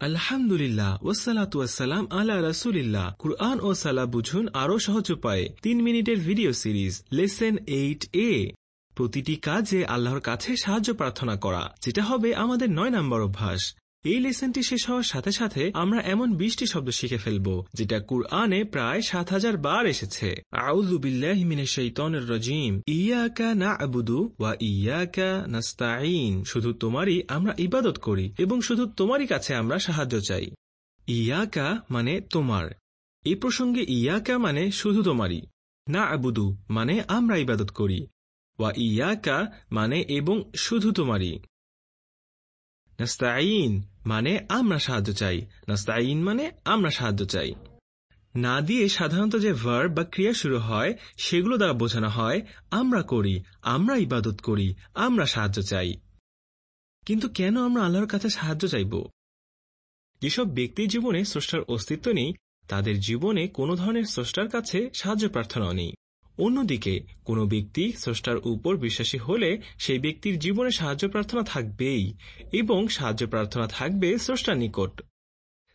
আলহামদুলিল্লাহ ওসালাত ওয়াসালাম আলা রাসুলিল্লাহ। কুরআন ও সালা বুঝুন আরও সহজ উপায়ে। তিন মিনিটের ভিডিও সিরিজ, লেসেন এইট এ। প্রতিটি কাজে আল্লাহর কাছে সাহায্য প্রার্থনা করা, যেটা হবে আমাদের নয় নম্বর অভ্যাস। এই লেসনটি শেষ হওয়ার সাথে সাথে আমরা এমন বিশটি শব্দ শিখে ফেলব, যেটা কুরআনে প্রায় সাত হাজার বার এসেছে। শুধু তোমারই আমরা ইবাদত করি এবং শুধু তোমারই কাছে আমরা সাহায্য চাই। ইয়াকা মানে তোমার। এই প্রসঙ্গে ইয়াকা মানে শুধু তোমারই। না আবুদু মানে আমরা ইবাদত করি। ওয়া ইয়াকা মানে এবং শুধু তোমারই। নাস্তাইন মানে আমরা সাহায্য চাই। নাস্তাইন মানে আমরা সাহায্য চাই। না দিয়ে সাধারণত যে ভার্ব বা ক্রিয়া শুরু হয়, সেগুলো দ্বারা বোঝানো হয়, আমরা করি, আমরা ইবাদত করি, আমরা সাহায্য চাই। কিন্তু কেন আমরা আল্লাহর কাছে সাহায্য চাইব? যেসব ব্যক্তির জীবনে স্রষ্টার অস্তিত্ব নেই, তাদের জীবনে কোনো ধরনের স্রষ্টার কাছে সাহায্য প্রার্থনাও নেই। অন্যদিকে, কোনো ব্যক্তি স্রষ্টার উপর বিশ্বাসী হলে সেই ব্যক্তির জীবনে সাহায্য প্রার্থনা থাকবেই, এবং সাহায্য প্রার্থনা থাকবে স্রষ্টার নিকট।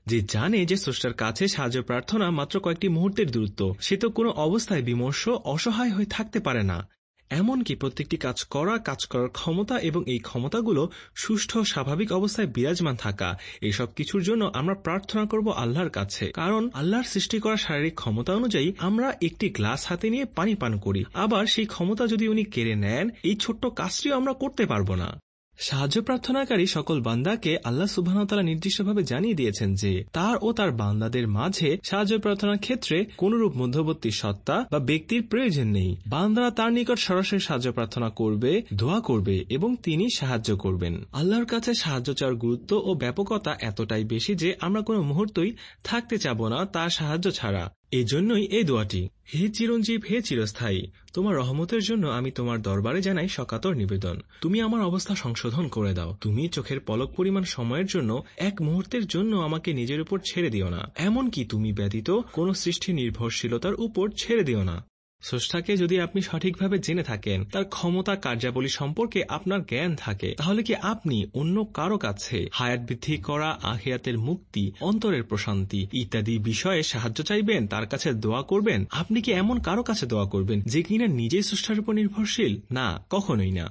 যে জানে যে স্রষ্টার কাছে সাহায্য প্রার্থনা মাত্র কয়েকটি মুহূর্তের দূরত্ব, সে তো কোনো অবস্থায় বিমর্ষ, অসহায় হয়ে থাকতে পারে না। এমনকি প্রত্যেকটি কাজ করা, কাজ করার ক্ষমতা এবং এই ক্ষমতাগুলো সুষ্ঠু, স্বাভাবিক অবস্থায় বিরাজমান থাকা। এসব কিছুর জন্য আমরা প্রার্থনা করব আল্লাহর কাছে। কারণ আল্লাহর সৃষ্টি করা শারীরিক ক্ষমতা অনুযায়ী আমরা একটি গ্লাস হাতে নিয়ে পানি পান করি। আবার সেই ক্ষমতা যদি উনি কেড়ে নেন, এই ছোট্ট কাজটিও আমরা করতে পারব না। সাহায্য প্রার্থনাকারী সকল বান্দাকে আল্লাহ সুবাহতালা নির্দিষ্টভাবে জানিয়ে দিয়েছেন যে, তার ও তার বান্দাদের মাঝে সাহায্য প্রার্থনার ক্ষেত্রে কোনরূপ মধ্যবর্তী সত্তা বা ব্যক্তির প্রয়োজন নেই। বান্দারা তার নিকট সরাসরি সাহায্য প্রার্থনা করবে, দোয়া করবে এবং তিনি সাহায্য করবেন। আল্লাহর কাছে সাহায্য চাওয়ার গুরুত্ব ও ব্যাপকতা এতটাই বেশি যে আমরা কোনো মুহূর্তই থাকতে চাব না তার সাহায্য ছাড়া। এজন্যই এই দোয়াটি, হে চিরঞ্জীব, হে চিরস্থায়ী, তোমার রহমতের জন্য আমি তোমার দরবারে জানাই সকাতর নিবেদন। তুমি আমার অবস্থা সংশোধন করে দাও। তুমি চোখের পলক পরিমাণ সময়ের জন্য এক মুহূর্তের জন্য আমাকে নিজের উপর ছেড়ে দিও না। এমনকি তুমি ব্যতীত কোন সৃষ্টি নির্ভরশীলতার উপর ছেড়ে দিও না। স্রষ্টাকে যদি আপনি সঠিকভাবে জেনে থাকেন, তার ক্ষমতা কার্যাবলী সম্পর্কে আপনার জ্ঞান থাকে, তাহলে কি আপনি অন্য কারও কাছে হায়াত বৃদ্ধি করা আহিয়াতের মুক্তি, অন্তরের প্রশান্তি ইত্যাদি বিষয়ে সাহায্য চাইবেন, তার কাছে দোয়া করবেন? আপনি কি এমন কারও কাছে দোয়া করবেন যে কিনা নিজেই স্রষ্টার উপর নির্ভরশীল? না, কখনোই না।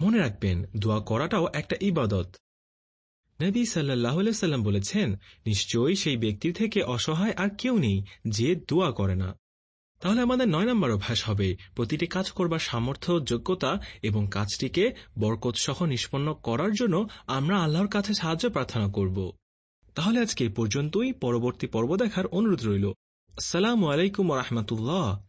মনে রাখবেন, দোয়া করাটাও একটা ইবাদত। নবী সাল্লাহ বলেছেন, নিশ্চয়ই সেই ব্যক্তির থেকে অসহায় আর কেউ নেই যে দোয়া করে না। তাহলে আমাদের নয় নম্বর অভ্যাস হবে প্রতিটি কাজ করবার সামর্থ্য, যোগ্যতা এবং কাজটিকে বরকত সহ নিষ্পন্ন করার জন্য আমরা আল্লাহর কাছে সাহায্য প্রার্থনা করব। তাহলে আজকে পর্যন্তই। পরবর্তী পর্ব দেখার অনুরোধ রইল। সালাম আলাইকুম রহমতুল্লাহ।